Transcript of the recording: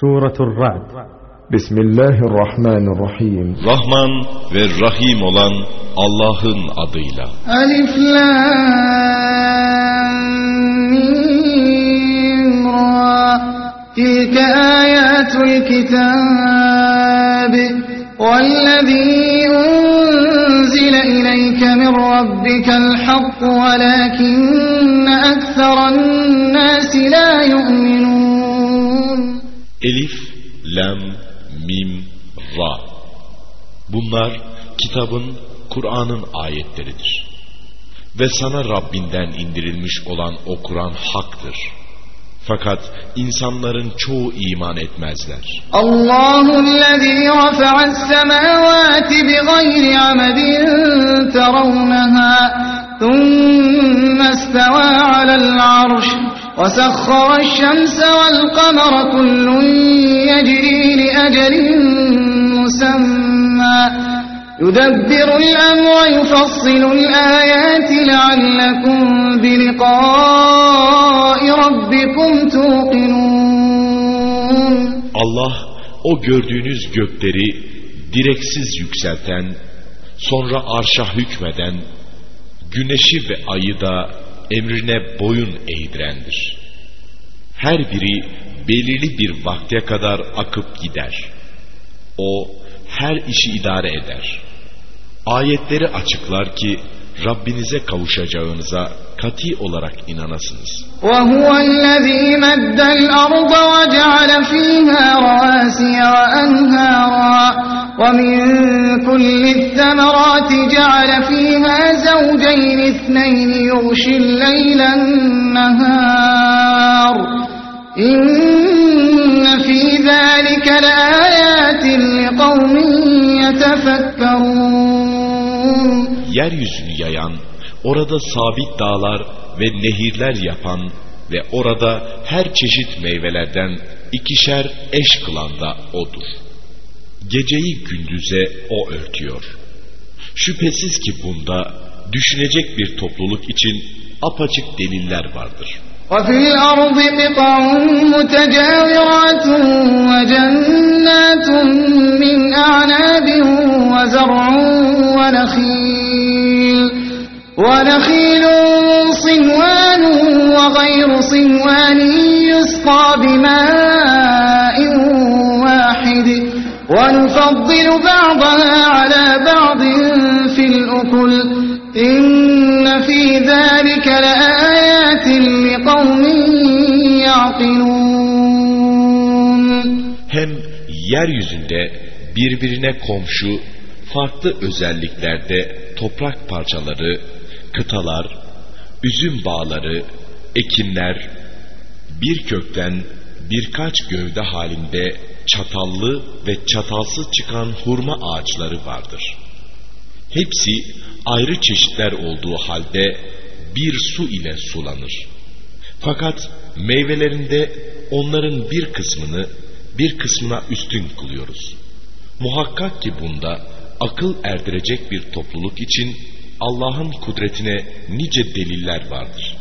سورة الرعد بسم الله الرحمن الرحيم Rahman ve Rahim olan Allah'ın adıyla. ألف لام ميم را تلك آيات الكتاب والذي أنزل إليك من ربك الحق ولكن أكثر الناس لا يؤمنون Elif, Lem, Mim, Ra. Bunlar kitabın, Kur'an'ın ayetleridir. Ve sana Rabbinden indirilmiş olan o Kur'an haktır. Fakat insanların çoğu iman etmezler. Allahu'llezî rafa'as semâvâti bighayri amedin teravnehâ, thumme istevâ alel arş. وسخر الشمس والقمر كل يجري لأجل مسمى يدبر الأمر يفصل الآيات لعلكم بلقاء ربكم توقنون Allah o gördüğünüz gökleri direksiz yükselten, sonra arşa hükmeden, güneşi ve ayı da emrine boyun eğdirendir. Her biri belirli bir vakte kadar akıp gider. O her işi idare eder. Ayetleri açıklar ki Rabbinize kavuşacağınıza kati olarak inanasınız. وهو الذي مد الأرض وجعل فيها رواسي وأنهارا ومن كل الثمرات جعل فيها زوجين اثنين يغشي الليل النهار إن في ذلك لآيات لقوم يتفكرون yeryüzünü yayan, orada sabit dağlar ve nehirler yapan ve orada her çeşit meyvelerden ikişer eş kılan da O'dur. Geceyi gündüze O örtüyor. Şüphesiz ki bunda düşünecek bir topluluk için apaçık deliller vardır. وفي الأرض قطع متجاورات وجنات من أعناب وزرع ونخيل ونخيل صنوان وغير صنوان يسقى بماء واحد ونفضل بعضها على بعض في الأكل İnne fî zâlike. Hem yeryüzünde birbirine komşu farklı özelliklerde toprak parçaları, kıtalar, üzüm bağları, ekinler bir kökten birkaç gövde halinde çatallı ve çatalsız çıkan hurma ağaçları vardır.'' Hepsi ayrı çeşitler olduğu halde bir su ile sulanır. Fakat meyvelerinde onların bir kısmını bir kısmına üstün kılıyoruz. Muhakkak ki bunda akıl erdirecek bir topluluk için Allah'ın kudretine nice deliller vardır.